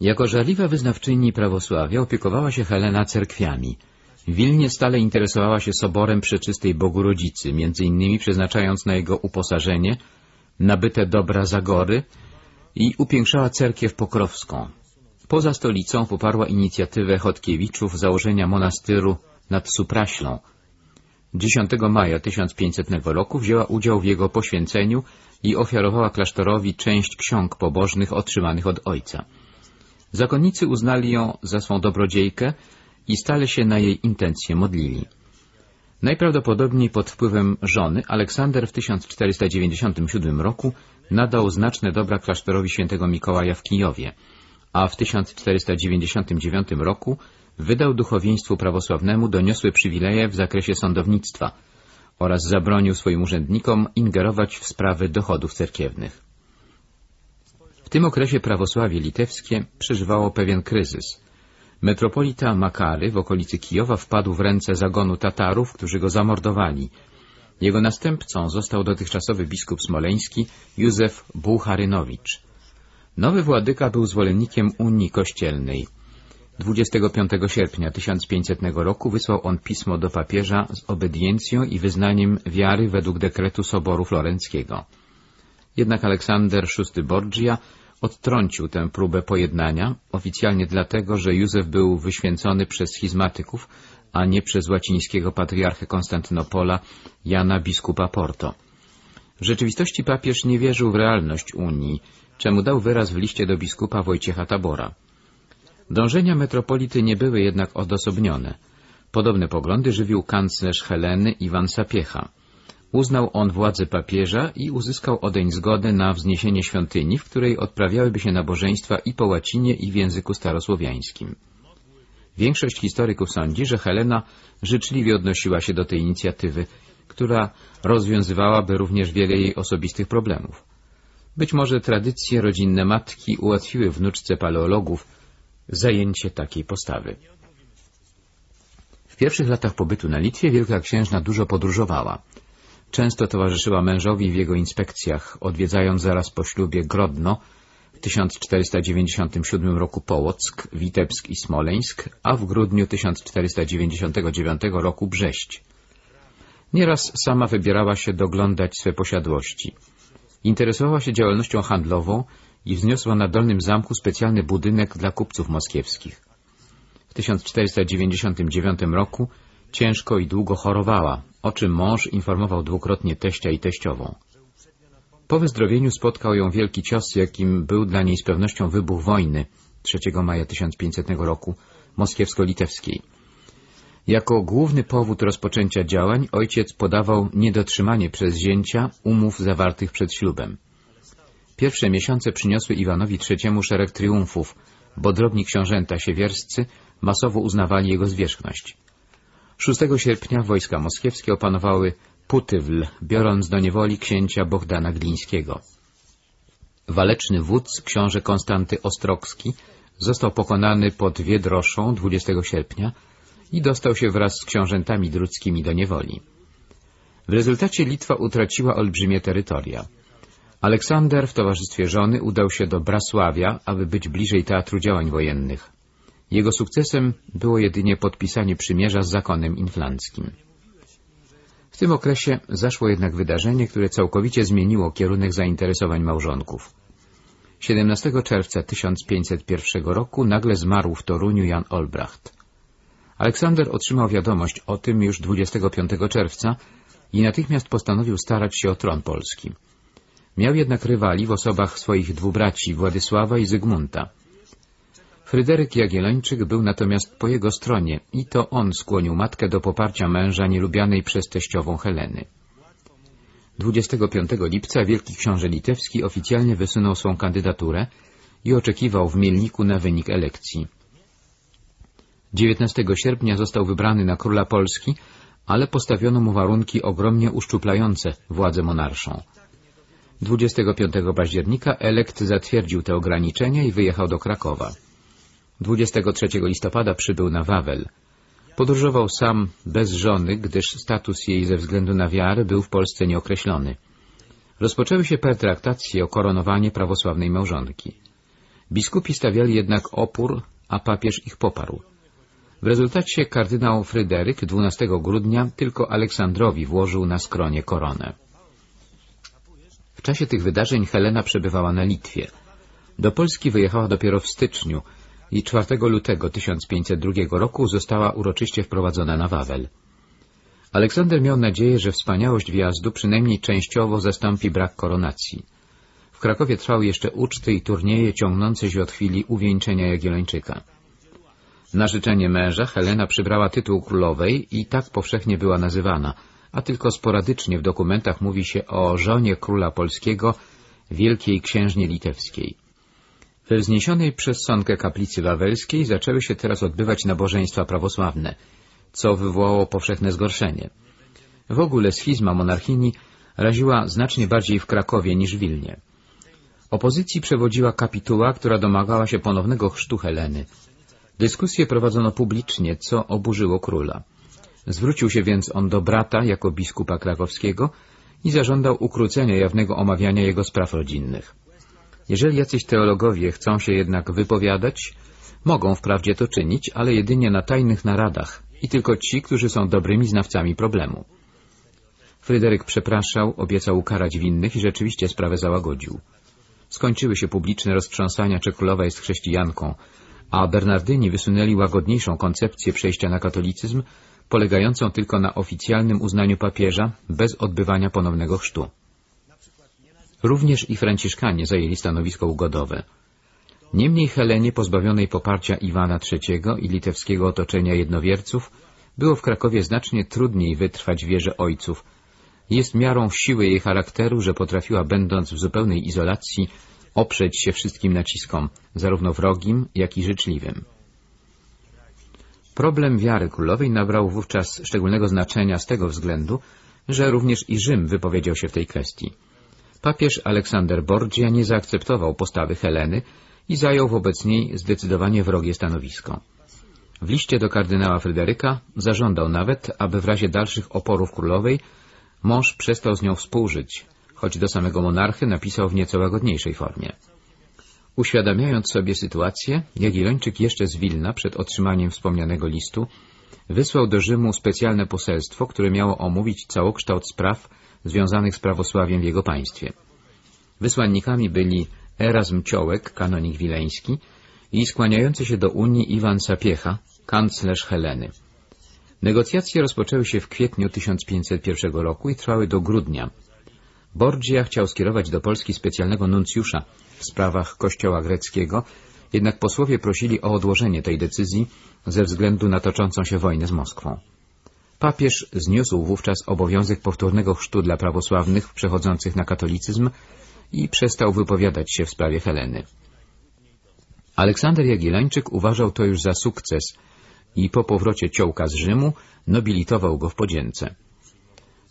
Jako żarliwa wyznawczyni prawosławia opiekowała się Helena cerkwiami. Wilnie stale interesowała się soborem Przeczystej Bogu Rodzicy, między innymi przeznaczając na jego uposażenie nabyte dobra Zagory i upiększała cerkiew pokrowską. Poza stolicą poparła inicjatywę Chodkiewiczów założenia monastyru nad Supraślą. 10 maja 1500 roku wzięła udział w jego poświęceniu i ofiarowała klasztorowi część ksiąg pobożnych otrzymanych od ojca. Zakonnicy uznali ją za swą dobrodziejkę i stale się na jej intencje modlili. Najprawdopodobniej pod wpływem żony Aleksander w 1497 roku nadał znaczne dobra klasztorowi świętego Mikołaja w Kijowie, a w 1499 roku wydał duchowieństwu prawosławnemu doniosłe przywileje w zakresie sądownictwa oraz zabronił swoim urzędnikom ingerować w sprawy dochodów cerkiewnych. Tym okresie prawosławie litewskie przeżywało pewien kryzys. Metropolita Makary w okolicy Kijowa wpadł w ręce zagonu Tatarów, którzy go zamordowali. Jego następcą został dotychczasowy biskup smoleński Józef Bucharynowicz. Nowy władyka był zwolennikiem Unii Kościelnej. 25 sierpnia 1500 roku wysłał on pismo do papieża z obediencją i wyznaniem wiary według dekretu Soboru Florenckiego. Jednak Aleksander VI Borgia odtrącił tę próbę pojednania, oficjalnie dlatego, że Józef był wyświęcony przez schizmatyków, a nie przez łacińskiego patriarchę Konstantynopola Jana biskupa Porto. W rzeczywistości papież nie wierzył w realność Unii, czemu dał wyraz w liście do biskupa Wojciecha Tabora. Dążenia metropolity nie były jednak odosobnione. Podobne poglądy żywił kanclerz Heleny Iwan Sapiecha. Uznał on władzę papieża i uzyskał odeń zgodę na wzniesienie świątyni, w której odprawiałyby się nabożeństwa i po łacinie, i w języku starosłowiańskim. Większość historyków sądzi, że Helena życzliwie odnosiła się do tej inicjatywy, która rozwiązywałaby również wiele jej osobistych problemów. Być może tradycje rodzinne matki ułatwiły wnuczce paleologów zajęcie takiej postawy. W pierwszych latach pobytu na Litwie Wielka Księżna dużo podróżowała. Często towarzyszyła mężowi w jego inspekcjach, odwiedzając zaraz po ślubie Grodno, w 1497 roku Połock, Witebsk i Smoleńsk, a w grudniu 1499 roku Brześć. Nieraz sama wybierała się doglądać swe posiadłości. Interesowała się działalnością handlową i wzniosła na Dolnym Zamku specjalny budynek dla kupców moskiewskich. W 1499 roku ciężko i długo chorowała, o czym mąż informował dwukrotnie teścia i teściową. Po wyzdrowieniu spotkał ją wielki cios, jakim był dla niej z pewnością wybuch wojny 3 maja 1500 roku moskiewsko-litewskiej. Jako główny powód rozpoczęcia działań ojciec podawał niedotrzymanie przez zięcia umów zawartych przed ślubem. Pierwsze miesiące przyniosły Iwanowi III szereg triumfów, bo drobni książęta siewierscy masowo uznawali jego zwierzchność. 6 sierpnia wojska moskiewskie opanowały Putywl, biorąc do niewoli księcia Bohdana Glińskiego. Waleczny wódz, książę Konstanty Ostrogski, został pokonany pod Wiedroszą 20 sierpnia i dostał się wraz z książętami druckimi do niewoli. W rezultacie Litwa utraciła olbrzymie terytoria. Aleksander w towarzystwie żony udał się do Brasławia, aby być bliżej teatru działań wojennych. Jego sukcesem było jedynie podpisanie przymierza z zakonem inflanckim. W tym okresie zaszło jednak wydarzenie, które całkowicie zmieniło kierunek zainteresowań małżonków. 17 czerwca 1501 roku nagle zmarł w Toruniu Jan Olbracht. Aleksander otrzymał wiadomość o tym już 25 czerwca i natychmiast postanowił starać się o tron polski. Miał jednak rywali w osobach swoich dwóch braci Władysława i Zygmunta. Fryderyk Jagiellończyk był natomiast po jego stronie i to on skłonił matkę do poparcia męża nielubianej przez teściową Heleny. 25 lipca wielki książę litewski oficjalnie wysunął swą kandydaturę i oczekiwał w Mielniku na wynik elekcji. 19 sierpnia został wybrany na króla Polski, ale postawiono mu warunki ogromnie uszczuplające władzę monarszą. 25 października elekt zatwierdził te ograniczenia i wyjechał do Krakowa. 23 listopada przybył na Wawel. Podróżował sam, bez żony, gdyż status jej ze względu na wiarę był w Polsce nieokreślony. Rozpoczęły się pertraktacje o koronowanie prawosławnej małżonki. Biskupi stawiali jednak opór, a papież ich poparł. W rezultacie kardynał Fryderyk 12 grudnia tylko Aleksandrowi włożył na skronie koronę. W czasie tych wydarzeń Helena przebywała na Litwie. Do Polski wyjechała dopiero w styczniu i 4 lutego 1502 roku została uroczyście wprowadzona na Wawel. Aleksander miał nadzieję, że wspaniałość wjazdu przynajmniej częściowo zastąpi brak koronacji. W Krakowie trwały jeszcze uczty i turnieje ciągnące się od chwili uwieńczenia Jagiellończyka. Na życzenie męża Helena przybrała tytuł królowej i tak powszechnie była nazywana, a tylko sporadycznie w dokumentach mówi się o żonie króla polskiego, wielkiej księżnie litewskiej. We wzniesionej przez Sonkę kaplicy wawelskiej zaczęły się teraz odbywać nabożeństwa prawosławne, co wywołało powszechne zgorszenie. W ogóle schizma monarchini raziła znacznie bardziej w Krakowie niż w Wilnie. Opozycji przewodziła kapituła, która domagała się ponownego chrztu Heleny. Dyskusje prowadzono publicznie, co oburzyło króla. Zwrócił się więc on do brata jako biskupa krakowskiego i zażądał ukrócenia jawnego omawiania jego spraw rodzinnych. Jeżeli jacyś teologowie chcą się jednak wypowiadać, mogą wprawdzie to czynić, ale jedynie na tajnych naradach i tylko ci, którzy są dobrymi znawcami problemu. Fryderyk przepraszał, obiecał ukarać winnych i rzeczywiście sprawę załagodził. Skończyły się publiczne roztrząsania, czy królowa jest chrześcijanką, a Bernardyni wysunęli łagodniejszą koncepcję przejścia na katolicyzm, polegającą tylko na oficjalnym uznaniu papieża, bez odbywania ponownego chrztu. Również i Franciszkanie zajęli stanowisko ugodowe. Niemniej Helenie, pozbawionej poparcia Iwana III i litewskiego otoczenia jednowierców, było w Krakowie znacznie trudniej wytrwać wierze ojców. Jest miarą siły jej charakteru, że potrafiła, będąc w zupełnej izolacji, oprzeć się wszystkim naciskom, zarówno wrogim, jak i życzliwym. Problem wiary królowej nabrał wówczas szczególnego znaczenia z tego względu, że również i Rzym wypowiedział się w tej kwestii. Papież Aleksander Borgia nie zaakceptował postawy Heleny i zajął wobec niej zdecydowanie wrogie stanowisko. W liście do kardynała Fryderyka zażądał nawet, aby w razie dalszych oporów królowej mąż przestał z nią współżyć, choć do samego monarchy napisał w nieco łagodniejszej formie. Uświadamiając sobie sytuację, Jagiellończyk jeszcze z Wilna przed otrzymaniem wspomnianego listu wysłał do Rzymu specjalne poselstwo, które miało omówić całokształt spraw związanych z prawosławiem w jego państwie. Wysłannikami byli Erasm Ciołek, kanonik wileński i skłaniający się do Unii Iwan Sapiecha, kanclerz Heleny. Negocjacje rozpoczęły się w kwietniu 1501 roku i trwały do grudnia. Borgia chciał skierować do Polski specjalnego nuncjusza w sprawach kościoła greckiego, jednak posłowie prosili o odłożenie tej decyzji ze względu na toczącą się wojnę z Moskwą. Papież zniósł wówczas obowiązek powtórnego chrztu dla prawosławnych przechodzących na katolicyzm i przestał wypowiadać się w sprawie Heleny. Aleksander Jagiellończyk uważał to już za sukces i po powrocie ciołka z Rzymu nobilitował go w podzięce.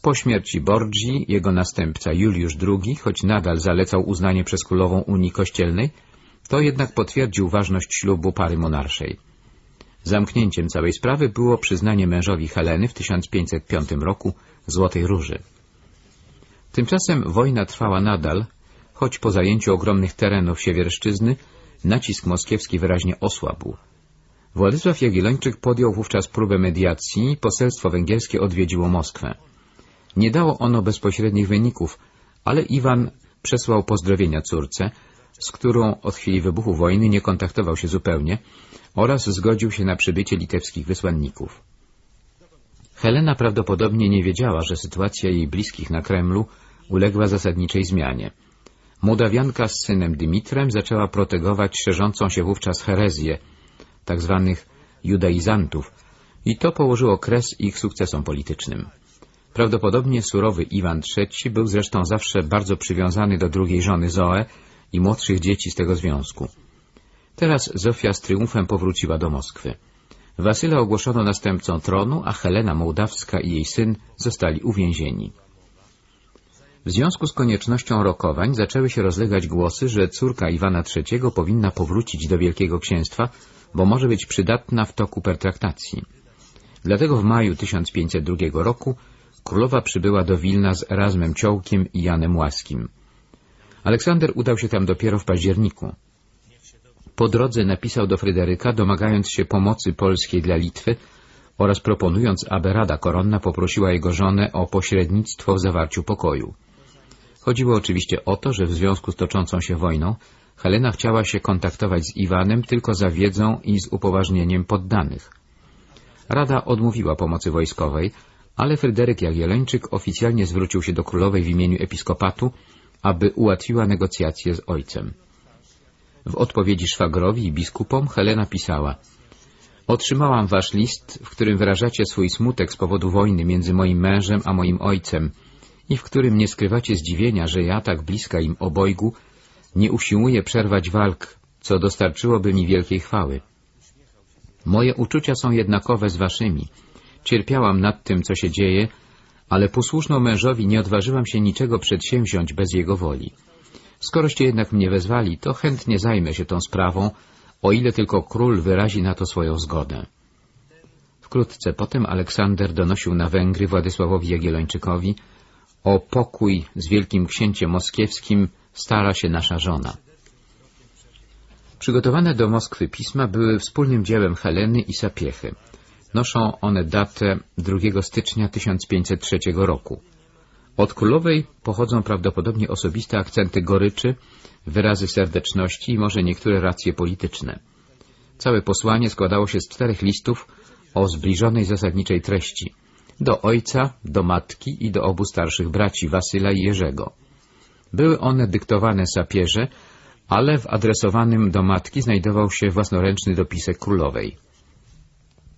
Po śmierci Borgi jego następca Juliusz II, choć nadal zalecał uznanie przez królową Unii Kościelnej, to jednak potwierdził ważność ślubu pary monarszej. Zamknięciem całej sprawy było przyznanie mężowi Heleny w 1505 roku Złotej Róży. Tymczasem wojna trwała nadal, choć po zajęciu ogromnych terenów Siewierszczyzny nacisk moskiewski wyraźnie osłabł. Władysław Jagiellończyk podjął wówczas próbę mediacji i poselstwo węgierskie odwiedziło Moskwę. Nie dało ono bezpośrednich wyników, ale Iwan przesłał pozdrowienia córce, z którą od chwili wybuchu wojny nie kontaktował się zupełnie oraz zgodził się na przybycie litewskich wysłanników. Helena prawdopodobnie nie wiedziała, że sytuacja jej bliskich na Kremlu uległa zasadniczej zmianie. Mołdawianka z synem Dymitrem zaczęła protegować szerzącą się wówczas herezję tzw. Tak judaizantów i to położyło kres ich sukcesom politycznym. Prawdopodobnie surowy Iwan III był zresztą zawsze bardzo przywiązany do drugiej żony Zoe i młodszych dzieci z tego związku. Teraz Zofia z triumfem powróciła do Moskwy. Wasyla ogłoszono następcą tronu, a Helena Mołdawska i jej syn zostali uwięzieni. W związku z koniecznością rokowań zaczęły się rozlegać głosy, że córka Iwana III powinna powrócić do Wielkiego Księstwa, bo może być przydatna w toku pertraktacji. Dlatego w maju 1502 roku królowa przybyła do Wilna z Erasmem Ciołkiem i Janem Łaskim. Aleksander udał się tam dopiero w październiku. Po drodze napisał do Fryderyka, domagając się pomocy polskiej dla Litwy oraz proponując, aby Rada Koronna poprosiła jego żonę o pośrednictwo w zawarciu pokoju. Chodziło oczywiście o to, że w związku z toczącą się wojną Helena chciała się kontaktować z Iwanem tylko za wiedzą i z upoważnieniem poddanych. Rada odmówiła pomocy wojskowej, ale Fryderyk Jagiellończyk oficjalnie zwrócił się do królowej w imieniu episkopatu, aby ułatwiła negocjacje z ojcem. W odpowiedzi szwagrowi i biskupom Helena pisała Otrzymałam wasz list, w którym wyrażacie swój smutek z powodu wojny między moim mężem a moim ojcem i w którym nie skrywacie zdziwienia, że ja, tak bliska im obojgu, nie usiłuję przerwać walk, co dostarczyłoby mi wielkiej chwały. Moje uczucia są jednakowe z waszymi. Cierpiałam nad tym, co się dzieje, ale posłuszną mężowi nie odważyłam się niczego przedsięwziąć bez jego woli. Skoroście jednak mnie wezwali, to chętnie zajmę się tą sprawą, o ile tylko król wyrazi na to swoją zgodę. Wkrótce potem Aleksander donosił na Węgry Władysławowi Jagiellończykowi o pokój z wielkim księciem moskiewskim stara się nasza żona. Przygotowane do Moskwy pisma były wspólnym dziełem Heleny i Sapiechy. Noszą one datę 2 stycznia 1503 roku. Od królowej pochodzą prawdopodobnie osobiste akcenty goryczy, wyrazy serdeczności i może niektóre racje polityczne. Całe posłanie składało się z czterech listów o zbliżonej zasadniczej treści. Do ojca, do matki i do obu starszych braci, Wasyla i Jerzego. Były one dyktowane sapierze, ale w adresowanym do matki znajdował się własnoręczny dopisek królowej.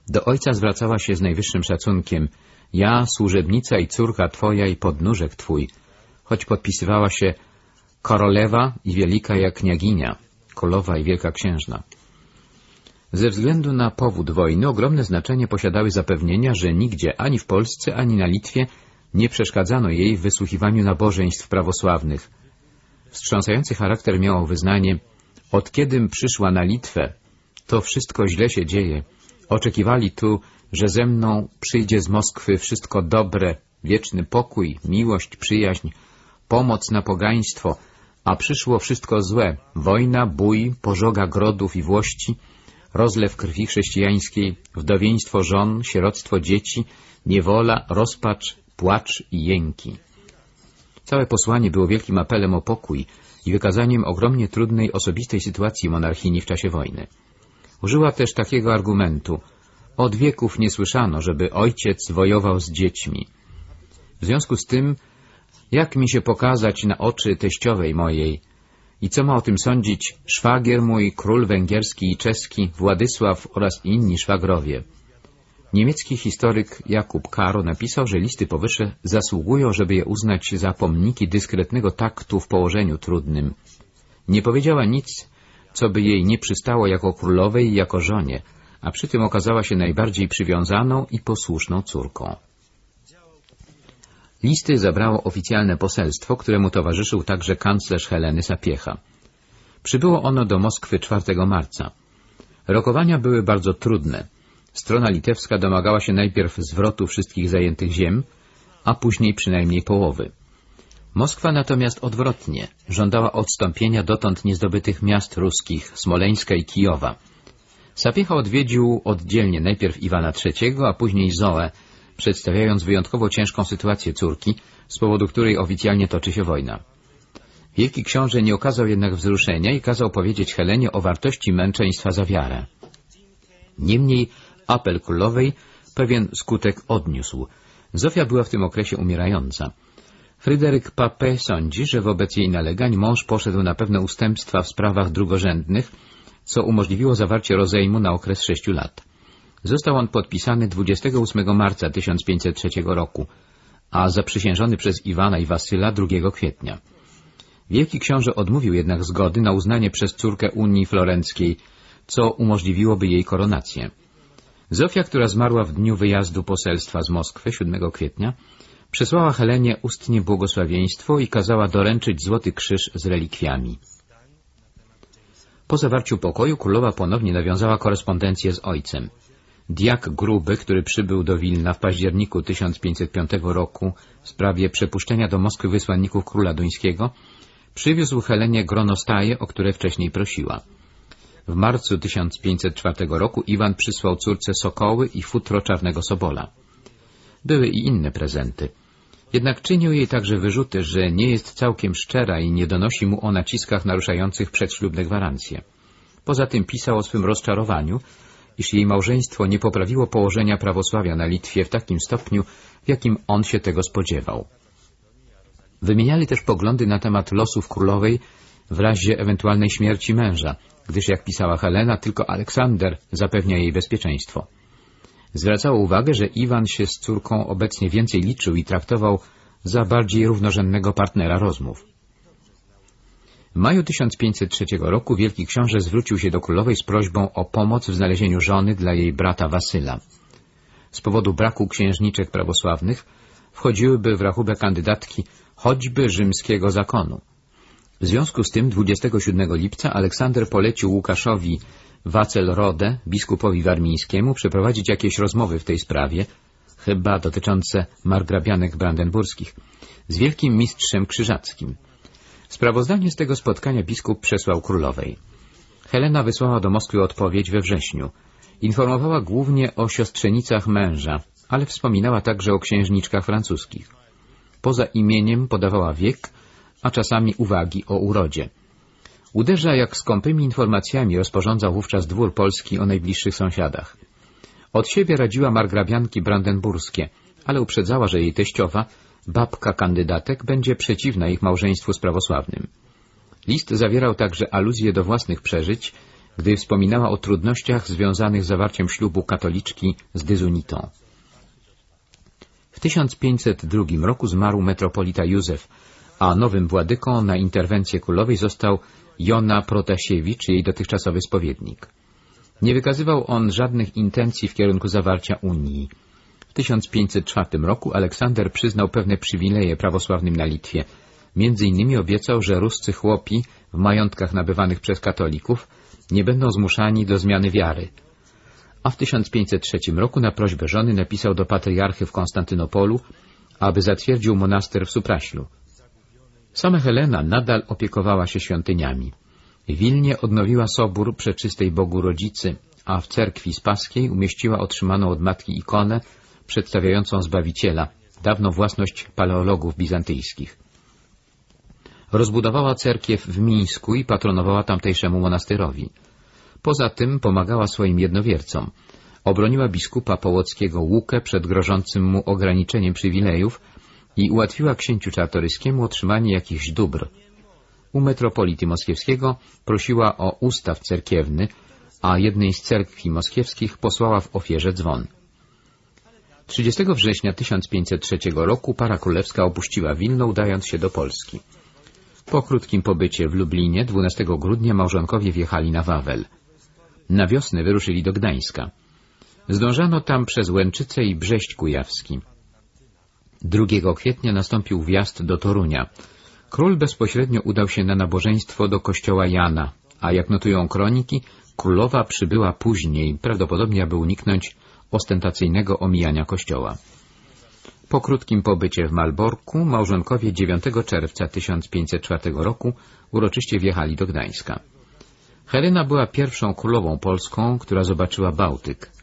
Do ojca zwracała się z najwyższym szacunkiem ja, służebnica i córka twoja i podnóżek twój, choć podpisywała się Korolewa i wielika jak kniaginia, królowa i wielka księżna. Ze względu na powód wojny ogromne znaczenie posiadały zapewnienia, że nigdzie, ani w Polsce, ani na Litwie, nie przeszkadzano jej w wysłuchiwaniu nabożeństw prawosławnych. Wstrząsający charakter miało wyznanie od kiedym przyszła na Litwę, to wszystko źle się dzieje. Oczekiwali tu, że ze mną przyjdzie z Moskwy wszystko dobre, wieczny pokój, miłość, przyjaźń, pomoc na pogaństwo, a przyszło wszystko złe, wojna, bój, pożoga grodów i włości, rozlew krwi chrześcijańskiej, wdowieństwo żon, sieroctwo dzieci, niewola, rozpacz, płacz i jęki. Całe posłanie było wielkim apelem o pokój i wykazaniem ogromnie trudnej osobistej sytuacji monarchini w czasie wojny. Użyła też takiego argumentu. Od wieków nie słyszano, żeby ojciec wojował z dziećmi. W związku z tym, jak mi się pokazać na oczy teściowej mojej i co ma o tym sądzić szwagier mój, król węgierski i czeski, Władysław oraz inni szwagrowie. Niemiecki historyk Jakub Karo napisał, że listy powyższe zasługują, żeby je uznać za pomniki dyskretnego taktu w położeniu trudnym. Nie powiedziała nic, co by jej nie przystało jako królowej i jako żonie, a przy tym okazała się najbardziej przywiązaną i posłuszną córką. Listy zabrało oficjalne poselstwo, któremu towarzyszył także kanclerz Heleny Sapiecha. Przybyło ono do Moskwy 4 marca. Rokowania były bardzo trudne. Strona litewska domagała się najpierw zwrotu wszystkich zajętych ziem, a później przynajmniej połowy. Moskwa natomiast odwrotnie żądała odstąpienia dotąd niezdobytych miast ruskich, Smoleńska i Kijowa. Sapiecha odwiedził oddzielnie najpierw Iwana III, a później Zoe, przedstawiając wyjątkowo ciężką sytuację córki, z powodu której oficjalnie toczy się wojna. Wielki książę nie okazał jednak wzruszenia i kazał powiedzieć Helenie o wartości męczeństwa za wiarę. Niemniej apel królowej pewien skutek odniósł. Zofia była w tym okresie umierająca. Fryderyk Pape sądzi, że wobec jej nalegań mąż poszedł na pewne ustępstwa w sprawach drugorzędnych, co umożliwiło zawarcie rozejmu na okres sześciu lat. Został on podpisany 28 marca 1503 roku, a zaprzysiężony przez Iwana i Wasyla 2 kwietnia. Wielki książę odmówił jednak zgody na uznanie przez córkę Unii Florenckiej, co umożliwiłoby jej koronację. Zofia, która zmarła w dniu wyjazdu poselstwa z Moskwy 7 kwietnia, przesłała Helenie ustnie błogosławieństwo i kazała doręczyć złoty krzyż z relikwiami. Po zawarciu pokoju królowa ponownie nawiązała korespondencję z ojcem. Diak Gruby, który przybył do Wilna w październiku 1505 roku w sprawie przepuszczenia do Moskwy wysłanników króla duńskiego, przywiózł Helenie grono staje, o które wcześniej prosiła. W marcu 1504 roku Iwan przysłał córce sokoły i futro czarnego sobola. Były i inne prezenty. Jednak czynił jej także wyrzuty, że nie jest całkiem szczera i nie donosi mu o naciskach naruszających przedślubne gwarancje. Poza tym pisał o swym rozczarowaniu, iż jej małżeństwo nie poprawiło położenia prawosławia na Litwie w takim stopniu, w jakim on się tego spodziewał. Wymieniali też poglądy na temat losów królowej w razie ewentualnej śmierci męża, gdyż, jak pisała Helena, tylko Aleksander zapewnia jej bezpieczeństwo. Zwracało uwagę, że Iwan się z córką obecnie więcej liczył i traktował za bardziej równorzędnego partnera rozmów. W maju 1503 roku wielki książę zwrócił się do królowej z prośbą o pomoc w znalezieniu żony dla jej brata Wasyla. Z powodu braku księżniczek prawosławnych wchodziłyby w rachubę kandydatki choćby rzymskiego zakonu. W związku z tym 27 lipca Aleksander polecił Łukaszowi Wacel-Rodę, biskupowi warmińskiemu, przeprowadzić jakieś rozmowy w tej sprawie, chyba dotyczące margrabianek brandenburskich, z wielkim mistrzem krzyżackim. Sprawozdanie z tego spotkania biskup przesłał królowej. Helena wysłała do Moskwy odpowiedź we wrześniu. Informowała głównie o siostrzenicach męża, ale wspominała także o księżniczkach francuskich. Poza imieniem podawała wiek, a czasami uwagi o urodzie. Uderza jak skąpymi informacjami rozporządzał wówczas dwór polski o najbliższych sąsiadach. Od siebie radziła margrabianki brandenburskie, ale uprzedzała, że jej teściowa, babka kandydatek, będzie przeciwna ich małżeństwu z prawosławnym. List zawierał także aluzje do własnych przeżyć, gdy wspominała o trudnościach związanych z zawarciem ślubu katoliczki z dyzunitą. W 1502 roku zmarł metropolita Józef, a nowym władyką na interwencję królowej został Jona Protasiewicz, jej dotychczasowy spowiednik. Nie wykazywał on żadnych intencji w kierunku zawarcia Unii. W 1504 roku Aleksander przyznał pewne przywileje prawosławnym na Litwie. Między innymi obiecał, że ruscy chłopi w majątkach nabywanych przez katolików nie będą zmuszani do zmiany wiary. A w 1503 roku na prośbę żony napisał do patriarchy w Konstantynopolu, aby zatwierdził monaster w Supraślu. Sama Helena nadal opiekowała się świątyniami. Wilnie odnowiła sobór przeczystej Bogu Rodzicy, a w cerkwi spaskiej umieściła otrzymaną od matki ikonę przedstawiającą Zbawiciela, dawno własność paleologów bizantyjskich. Rozbudowała cerkiew w Mińsku i patronowała tamtejszemu monasterowi. Poza tym pomagała swoim jednowiercom. Obroniła biskupa połockiego Łukę przed grożącym mu ograniczeniem przywilejów, i ułatwiła księciu czartoryskiemu otrzymanie jakichś dóbr. U metropolity moskiewskiego prosiła o ustaw cerkiewny, a jednej z cerkwi moskiewskich posłała w ofierze dzwon. 30 września 1503 roku para królewska opuściła Wilno, udając się do Polski. Po krótkim pobycie w Lublinie 12 grudnia małżonkowie wjechali na Wawel. Na wiosnę wyruszyli do Gdańska. Zdążano tam przez Łęczyce i Brześć Kujawski. 2 kwietnia nastąpił wjazd do Torunia. Król bezpośrednio udał się na nabożeństwo do kościoła Jana, a jak notują kroniki, królowa przybyła później, prawdopodobnie aby uniknąć ostentacyjnego omijania kościoła. Po krótkim pobycie w Malborku małżonkowie 9 czerwca 1504 roku uroczyście wjechali do Gdańska. Helena była pierwszą królową polską, która zobaczyła Bałtyk.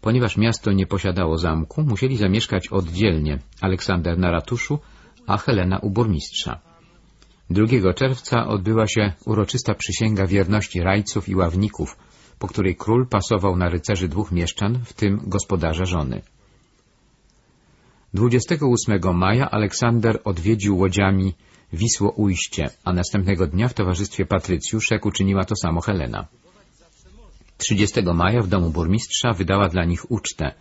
Ponieważ miasto nie posiadało zamku, musieli zamieszkać oddzielnie Aleksander na ratuszu, a Helena u burmistrza. 2 czerwca odbyła się uroczysta przysięga wierności rajców i ławników, po której król pasował na rycerzy dwóch mieszczan, w tym gospodarza żony. 28 maja Aleksander odwiedził łodziami Wisło Ujście, a następnego dnia w towarzystwie patrycjuszek uczyniła to samo Helena. 30 maja w domu burmistrza wydała dla nich ucztę.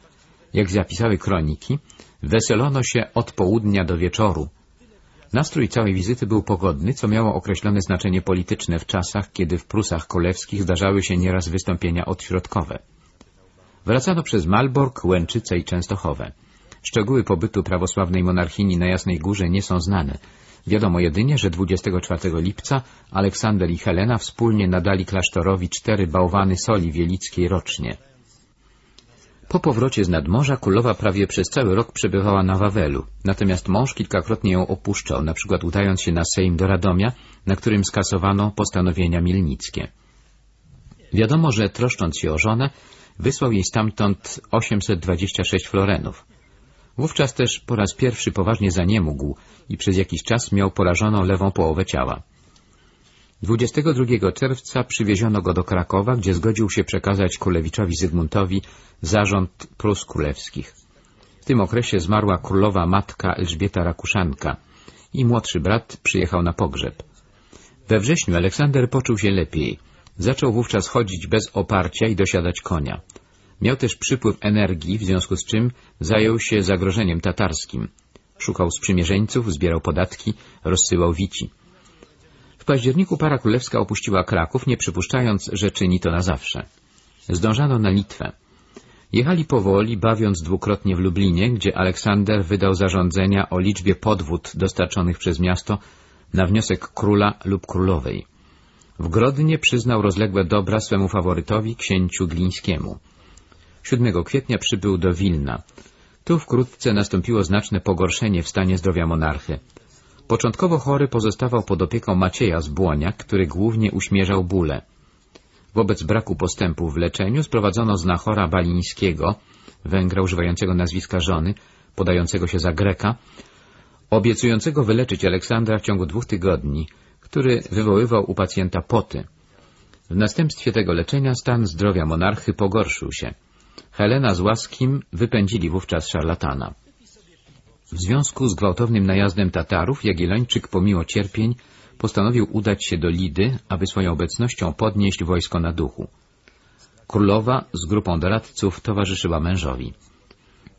Jak zapisały kroniki, weselono się od południa do wieczoru. Nastrój całej wizyty był pogodny, co miało określone znaczenie polityczne w czasach, kiedy w Prusach Królewskich zdarzały się nieraz wystąpienia odśrodkowe. Wracano przez Malbork, Łęczyce i Częstochowę. Szczegóły pobytu prawosławnej monarchini na Jasnej Górze nie są znane. Wiadomo jedynie, że 24 lipca Aleksander i Helena wspólnie nadali klasztorowi cztery bałwany soli wielickiej rocznie. Po powrocie z nadmorza królowa prawie przez cały rok przebywała na Wawelu, natomiast mąż kilkakrotnie ją opuszczał, na przykład udając się na Sejm do Radomia, na którym skasowano postanowienia mielnickie. Wiadomo, że troszcząc się o żonę, wysłał jej stamtąd 826 florenów. Wówczas też po raz pierwszy poważnie zaniemógł i przez jakiś czas miał porażoną lewą połowę ciała. 22 czerwca przywieziono go do Krakowa, gdzie zgodził się przekazać królewiczowi Zygmuntowi zarząd Prus Królewskich. W tym okresie zmarła królowa matka Elżbieta Rakuszanka i młodszy brat przyjechał na pogrzeb. We wrześniu Aleksander poczuł się lepiej. Zaczął wówczas chodzić bez oparcia i dosiadać konia. Miał też przypływ energii, w związku z czym zajął się zagrożeniem tatarskim. Szukał sprzymierzeńców, zbierał podatki, rozsyłał wici. W październiku para królewska opuściła Kraków, nie przypuszczając, że czyni to na zawsze. Zdążano na Litwę. Jechali powoli, bawiąc dwukrotnie w Lublinie, gdzie Aleksander wydał zarządzenia o liczbie podwód dostarczonych przez miasto na wniosek króla lub królowej. W Grodnie przyznał rozległe dobra swemu faworytowi, księciu Glińskiemu. 7 kwietnia przybył do Wilna. Tu wkrótce nastąpiło znaczne pogorszenie w stanie zdrowia monarchy. Początkowo chory pozostawał pod opieką Macieja z Błonia, który głównie uśmierzał bóle. Wobec braku postępu w leczeniu sprowadzono znachora Balińskiego, Węgra używającego nazwiska żony, podającego się za Greka, obiecującego wyleczyć Aleksandra w ciągu dwóch tygodni, który wywoływał u pacjenta poty. W następstwie tego leczenia stan zdrowia monarchy pogorszył się. Helena z Łaskim wypędzili wówczas szarlatana. W związku z gwałtownym najazdem Tatarów Jagiellończyk pomimo cierpień postanowił udać się do Lidy, aby swoją obecnością podnieść wojsko na duchu. Królowa z grupą doradców towarzyszyła mężowi.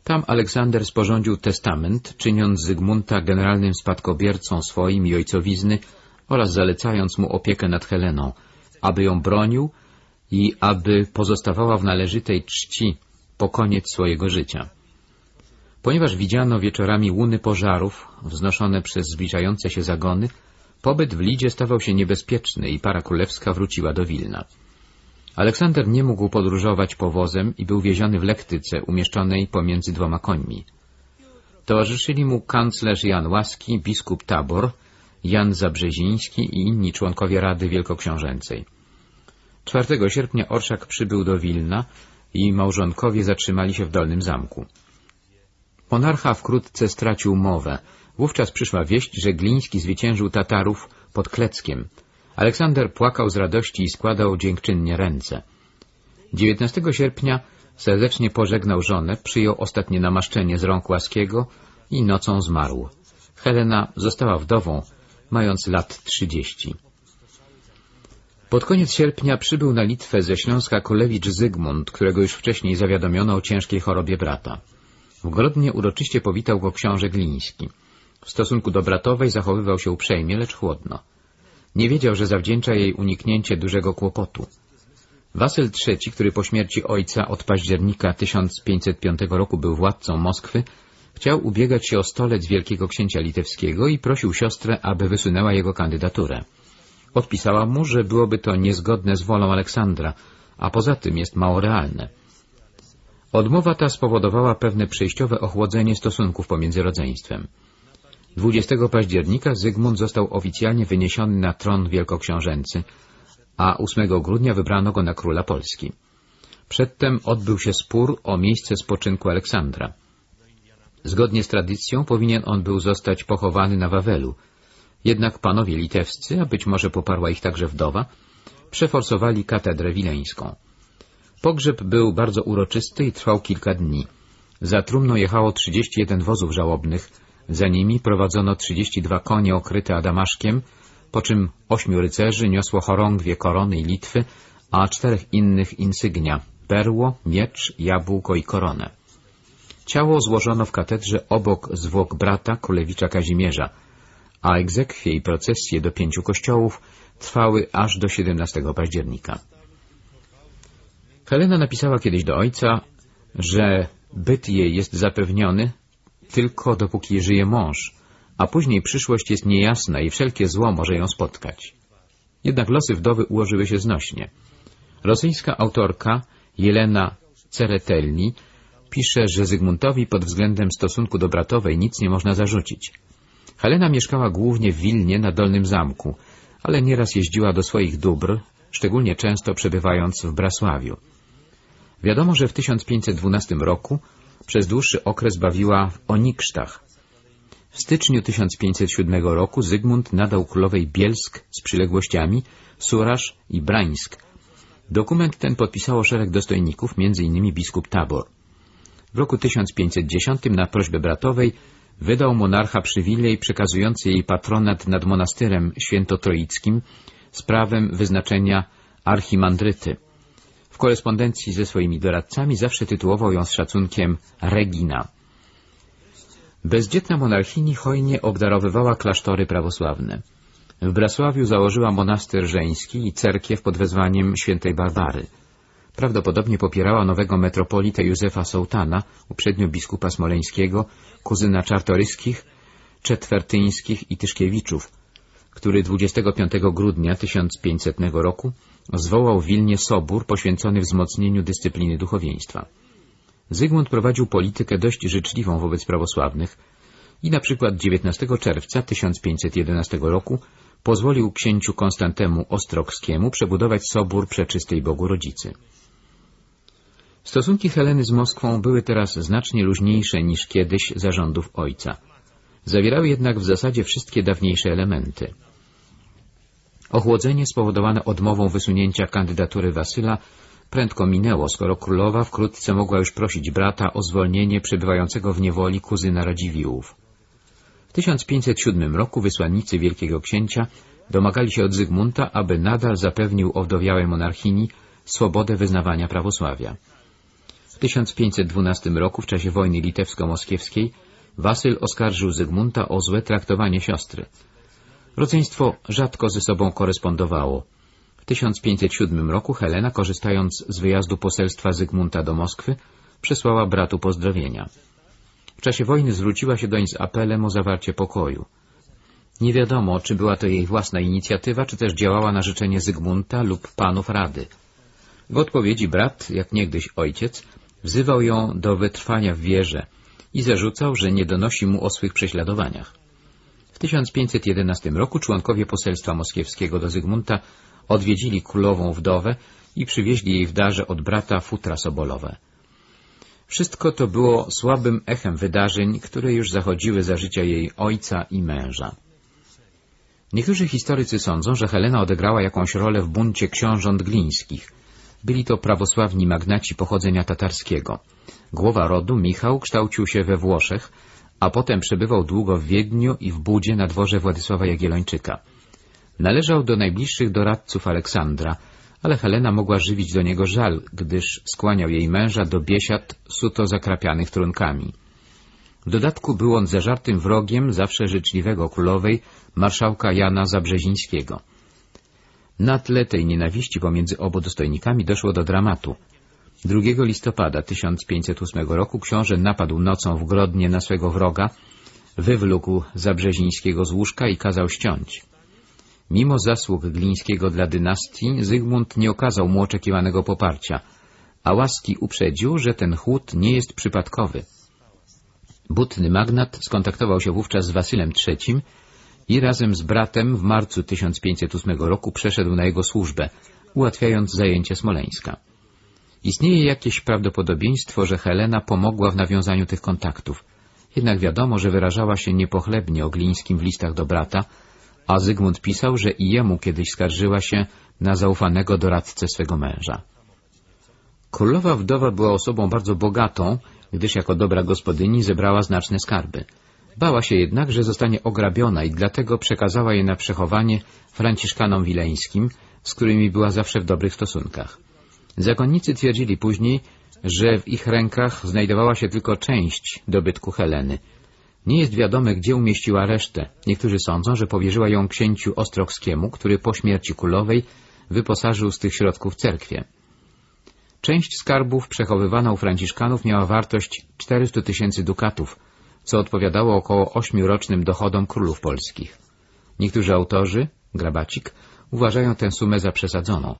Tam Aleksander sporządził testament, czyniąc Zygmunta generalnym spadkobiercą swoim i ojcowizny oraz zalecając mu opiekę nad Heleną, aby ją bronił i aby pozostawała w należytej czci po koniec swojego życia. Ponieważ widziano wieczorami łuny pożarów wznoszone przez zbliżające się zagony, pobyt w Lidzie stawał się niebezpieczny i para królewska wróciła do Wilna. Aleksander nie mógł podróżować powozem i był wieziony w lektyce umieszczonej pomiędzy dwoma końmi. Towarzyszyli mu kanclerz Jan Łaski, biskup Tabor, Jan Zabrzeziński i inni członkowie Rady Wielkoksiążęcej. 4 sierpnia Orszak przybył do Wilna i małżonkowie zatrzymali się w Dolnym Zamku. Monarcha wkrótce stracił mowę. Wówczas przyszła wieść, że Gliński zwyciężył Tatarów pod Kleckiem. Aleksander płakał z radości i składał dziękczynnie ręce. 19 sierpnia serdecznie pożegnał żonę, przyjął ostatnie namaszczenie z rąk Łaskiego i nocą zmarł. Helena została wdową, mając lat trzydzieści. Pod koniec sierpnia przybył na Litwę ze Śląska Kolewicz Zygmunt, którego już wcześniej zawiadomiono o ciężkiej chorobie brata. W Grodnie uroczyście powitał go książę Gliński. W stosunku do bratowej zachowywał się uprzejmie, lecz chłodno. Nie wiedział, że zawdzięcza jej uniknięcie dużego kłopotu. Wasyl III, który po śmierci ojca od października 1505 roku był władcą Moskwy, chciał ubiegać się o stolec wielkiego księcia litewskiego i prosił siostrę, aby wysunęła jego kandydaturę. Odpisała mu, że byłoby to niezgodne z wolą Aleksandra, a poza tym jest mało realne. Odmowa ta spowodowała pewne przejściowe ochłodzenie stosunków pomiędzy rodzeństwem. 20 października Zygmunt został oficjalnie wyniesiony na tron wielkoksiążęcy, a 8 grudnia wybrano go na króla Polski. Przedtem odbył się spór o miejsce spoczynku Aleksandra. Zgodnie z tradycją powinien on był zostać pochowany na Wawelu, jednak panowie litewscy, a być może poparła ich także wdowa, przeforsowali katedrę wileńską. Pogrzeb był bardzo uroczysty i trwał kilka dni. Za trumną jechało 31 wozów żałobnych, za nimi prowadzono 32 konie okryte adamaszkiem, po czym ośmiu rycerzy niosło chorągwie korony i litwy, a czterech innych insygnia — perło, miecz, jabłko i koronę. Ciało złożono w katedrze obok zwłok brata królewicza Kazimierza, a egzekwie i procesje do pięciu kościołów trwały aż do 17 października. Helena napisała kiedyś do ojca, że byt jej jest zapewniony tylko dopóki żyje mąż, a później przyszłość jest niejasna i wszelkie zło może ją spotkać. Jednak losy wdowy ułożyły się znośnie. Rosyjska autorka Jelena Ceretelni pisze, że Zygmuntowi pod względem stosunku do bratowej nic nie można zarzucić. Helena mieszkała głównie w Wilnie na Dolnym Zamku, ale nieraz jeździła do swoich dóbr, szczególnie często przebywając w Brasławiu. Wiadomo, że w 1512 roku przez dłuższy okres bawiła w Oniksztach. W styczniu 1507 roku Zygmunt nadał królowej Bielsk z przyległościami, Suraż i Brańsk. Dokument ten podpisało szereg dostojników, m.in. biskup Tabor. W roku 1510 na prośbę bratowej wydał monarcha przywilej przekazujący jej patronat nad monastyrem świętotroickim z prawem wyznaczenia archimandryty. W korespondencji ze swoimi doradcami zawsze tytułował ją z szacunkiem Regina. Bezdzietna monarchini hojnie obdarowywała klasztory prawosławne. W Brasławiu założyła monastyr żeński i cerkiew pod wezwaniem świętej Barbary. Prawdopodobnie popierała nowego metropolitę Józefa Sołtana, uprzednio biskupa smoleńskiego, kuzyna czartoryskich, czetwertyńskich i Tyszkiewiczów, który 25 grudnia 1500 roku zwołał w Wilnie sobór poświęcony wzmocnieniu dyscypliny duchowieństwa. Zygmunt prowadził politykę dość życzliwą wobec prawosławnych i na przykład 19 czerwca 1511 roku pozwolił księciu Konstantemu Ostrogskiemu przebudować sobór Przeczystej Bogu Rodzicy. Stosunki Heleny z Moskwą były teraz znacznie luźniejsze niż kiedyś zarządów ojca. Zawierały jednak w zasadzie wszystkie dawniejsze elementy. Ochłodzenie spowodowane odmową wysunięcia kandydatury Wasyla prędko minęło, skoro królowa wkrótce mogła już prosić brata o zwolnienie przebywającego w niewoli kuzyna Radziwiłłów. W 1507 roku wysłannicy Wielkiego Księcia domagali się od Zygmunta, aby nadal zapewnił owdowiałej monarchini swobodę wyznawania prawosławia. W 1512 roku, w czasie wojny litewsko-moskiewskiej, Wasyl oskarżył Zygmunta o złe traktowanie siostry. Rodzeństwo rzadko ze sobą korespondowało. W 1507 roku Helena, korzystając z wyjazdu poselstwa Zygmunta do Moskwy, przesłała bratu pozdrowienia. W czasie wojny zwróciła się doń z apelem o zawarcie pokoju. Nie wiadomo, czy była to jej własna inicjatywa, czy też działała na życzenie Zygmunta lub panów Rady. W odpowiedzi brat, jak niegdyś ojciec, wzywał ją do wytrwania w wierze i zarzucał, że nie donosi mu o swych prześladowaniach. W 1511 roku członkowie poselstwa moskiewskiego do Zygmunta odwiedzili królową wdowę i przywieźli jej w darze od brata futra sobolowe. Wszystko to było słabym echem wydarzeń, które już zachodziły za życia jej ojca i męża. Niektórzy historycy sądzą, że Helena odegrała jakąś rolę w buncie książąt glińskich. Byli to prawosławni magnaci pochodzenia tatarskiego. Głowa rodu, Michał, kształcił się we Włoszech, a potem przebywał długo w Wiedniu i w Budzie na dworze Władysława Jagiellończyka. Należał do najbliższych doradców Aleksandra, ale Helena mogła żywić do niego żal, gdyż skłaniał jej męża do biesiad suto zakrapianych trunkami. W dodatku był on zażartym wrogiem zawsze życzliwego królowej, marszałka Jana Zabrzezińskiego. Na tle tej nienawiści pomiędzy obu dostojnikami doszło do dramatu. 2 listopada 1508 roku książę napadł nocą w Grodnie na swego wroga, wywlókł Zabrzezińskiego z łóżka i kazał ściąć. Mimo zasług Glińskiego dla dynastii, Zygmunt nie okazał mu oczekiwanego poparcia, a łaski uprzedził, że ten chłód nie jest przypadkowy. Butny magnat skontaktował się wówczas z Wasylem III i razem z bratem w marcu 1508 roku przeszedł na jego służbę, ułatwiając zajęcie Smoleńska. Istnieje jakieś prawdopodobieństwo, że Helena pomogła w nawiązaniu tych kontaktów. Jednak wiadomo, że wyrażała się niepochlebnie o Glińskim w listach do brata, a Zygmunt pisał, że i jemu kiedyś skarżyła się na zaufanego doradcę swego męża. Królowa wdowa była osobą bardzo bogatą, gdyż jako dobra gospodyni zebrała znaczne skarby. Bała się jednak, że zostanie ograbiona i dlatego przekazała je na przechowanie franciszkanom wileńskim, z którymi była zawsze w dobrych stosunkach. Zakonnicy twierdzili później, że w ich rękach znajdowała się tylko część dobytku Heleny. Nie jest wiadome, gdzie umieściła resztę. Niektórzy sądzą, że powierzyła ją księciu Ostrogskiemu, który po śmierci królowej wyposażył z tych środków cerkwie. Część skarbów przechowywana u franciszkanów miała wartość 400 tysięcy dukatów, co odpowiadało około ośmiorocznym dochodom królów polskich. Niektórzy autorzy, Grabacik, uważają tę sumę za przesadzoną.